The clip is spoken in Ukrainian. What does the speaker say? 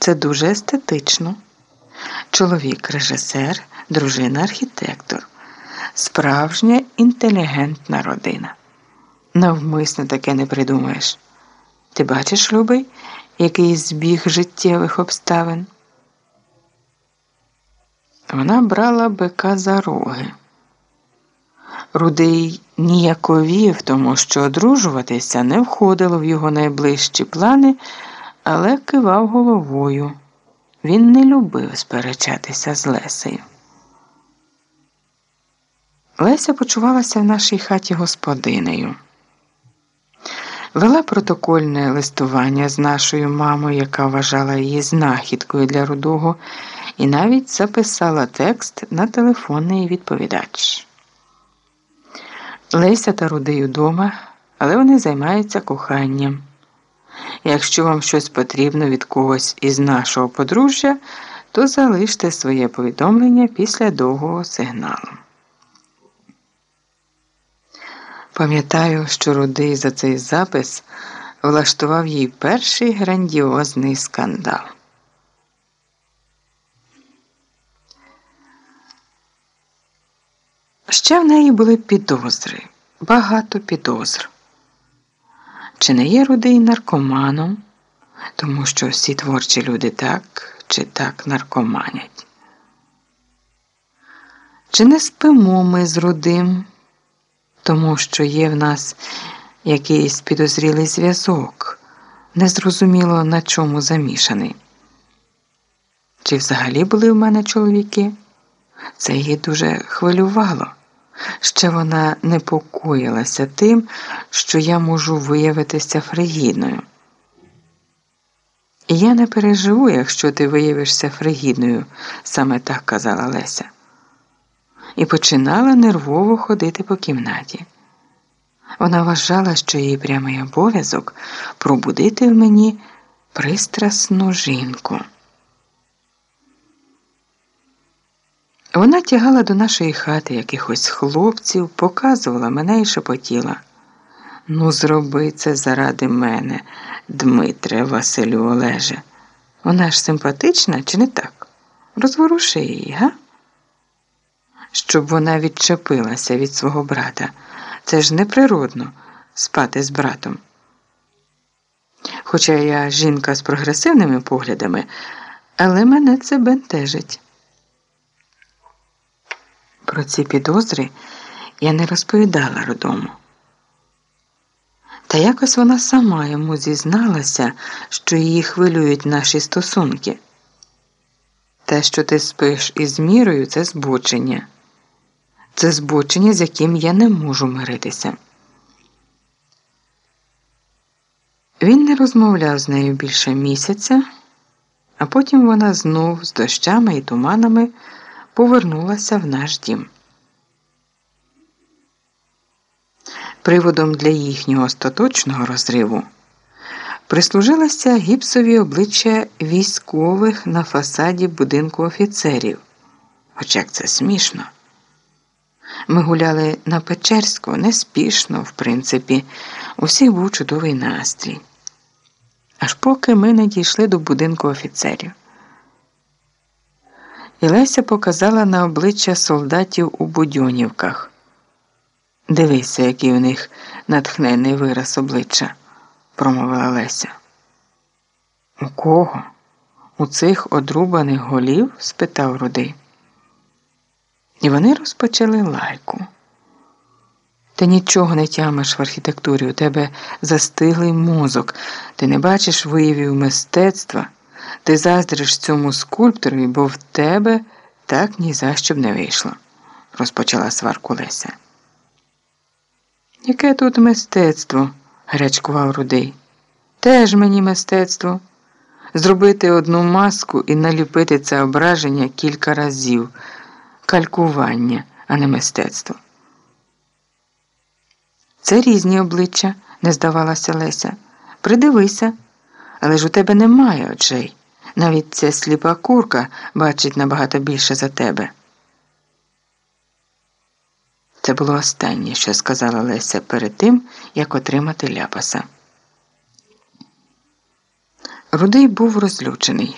це дуже естетично. Чоловік режисер, дружина архітектор, справжня інтелігентна родина. Навмисно таке не придумаєш. Ти бачиш, любий, який збіг життєвих обставин? Вона брала бика за роги. Рудий ніяковів, тому що одружуватися не входило в його найближчі плани, але кивав головою. Він не любив сперечатися з Лесею. Леся почувалася в нашій хаті господинею. Вела протокольне листування з нашою мамою, яка вважала її знахідкою для рудого, і навіть записала текст на телефонний відповідач. Леся та Рудий удома, але вони займаються коханням. Якщо вам щось потрібно від когось із нашого подружжя, то залиште своє повідомлення після довгого сигналу. Пам'ятаю, що Рудий за цей запис влаштував їй перший грандіозний скандал. Ще в неї були підозри, багато підозр. Чи не є рудий наркоманом, тому що всі творчі люди так чи так наркоманять? Чи не спимо ми з рудим, тому що є в нас якийсь підозрілий зв'язок, незрозуміло на чому замішаний? Чи взагалі були в мене чоловіки? Це її дуже хвилювало. Ще вона непокоїлася тим, що я можу виявитися фригідною. Я не переживу, якщо ти виявишся фригідною, саме так казала Леся. І починала нервово ходити по кімнаті. Вона вважала, що її прямий обов'язок пробудити в мені пристрасну жінку. Вона тягала до нашої хати якихось хлопців, показувала мене і шепотіла. Ну, зроби це заради мене, Дмитре Василю Олеже. Вона ж симпатична, чи не так? Розворуши її, га? Щоб вона відчепилася від свого брата. Це ж неприродно спати з братом. Хоча я жінка з прогресивними поглядами, але мене це бентежить. Про ці підозри я не розповідала родому. Та якось вона сама йому зізналася, що її хвилюють наші стосунки. Те, що ти спиш із мірою, це збочення. Це збочення, з яким я не можу миритися. Він не розмовляв з нею більше місяця, а потім вона знов з дощами і туманами повернулася в наш дім. Приводом для їхнього остаточного розриву прислужилося гіпсові обличчя військових на фасаді будинку офіцерів. Хоч як це смішно. Ми гуляли на Печерську неспішно, в принципі, у всіх був чудовий настрій. Аж поки ми не дійшли до будинку офіцерів. І Леся показала на обличчя солдатів у будьонівках. Дивися, який у них натхнений вираз обличчя, промовила Леся. У кого? У цих одрубаних голів? спитав Рудий. І вони розпочали лайку. Ти нічого не тямиш в архітектурі, у тебе застиглий мозок, ти не бачиш виявів мистецтва. Ти заздриш цьому скульпторові, бо в тебе так ні за що б не вийшло, розпочала сварку Леся. Яке тут мистецтво? гарячкував рудий. Теж мені мистецтво. Зробити одну маску і наліпити це ображення кілька разів, калькування, а не мистецтво. Це різні обличчя, не здавалася Леся. Придивися, але ж у тебе немає очей. Навіть ця сліпа курка бачить набагато більше за тебе. Це було останнє, що сказала Леся перед тим, як отримати ляпаса. Рудий був розлючений.